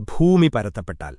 ഭൂമി പരത്തപ്പെട്ടാൽ